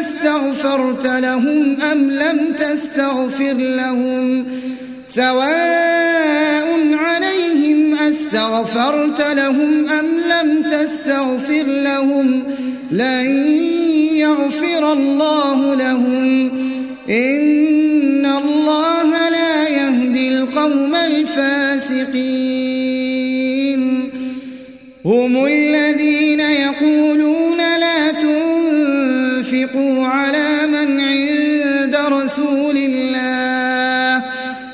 عليهم أستغفرت لهم أم لم تستغفر لهم سواء عليهم أستغفرت لهم أم لم تستغفر لهم لن يغفر الله لهم إن الله لا يهدي القوم الفاسقين تنفقوا على من عند رسول الله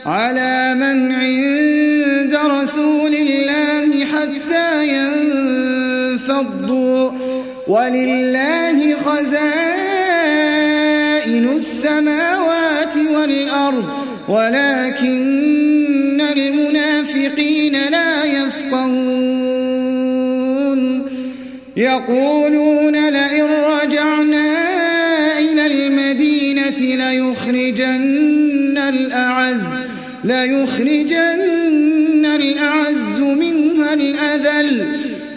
على من عند رسول الله حتى ينفضوا. ولله خزائن السماوات والأرض ولكن المنافقين لا يفقهون. يقولون لئن ليخرجن الأعز ليخرجن الأعز منها الأذل.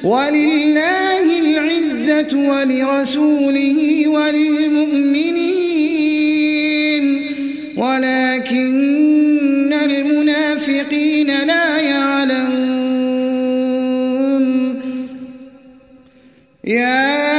ولله العزة ولرسوله وللمؤمنين. ولكن المنافقين لا يعلمون. يا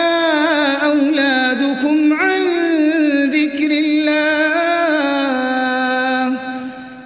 أولادكم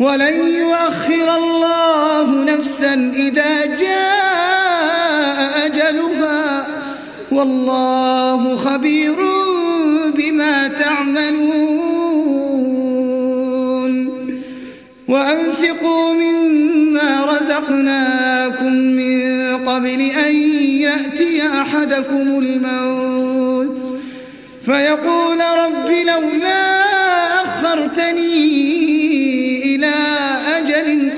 ولن يؤخر الله نفسا إذا جاء أجلها. والله خبير بما تعملون. وأنفقوا مما رزقناكم من قبل أن يأتي أحدكم الموت. فيقول رب لولا أخرتني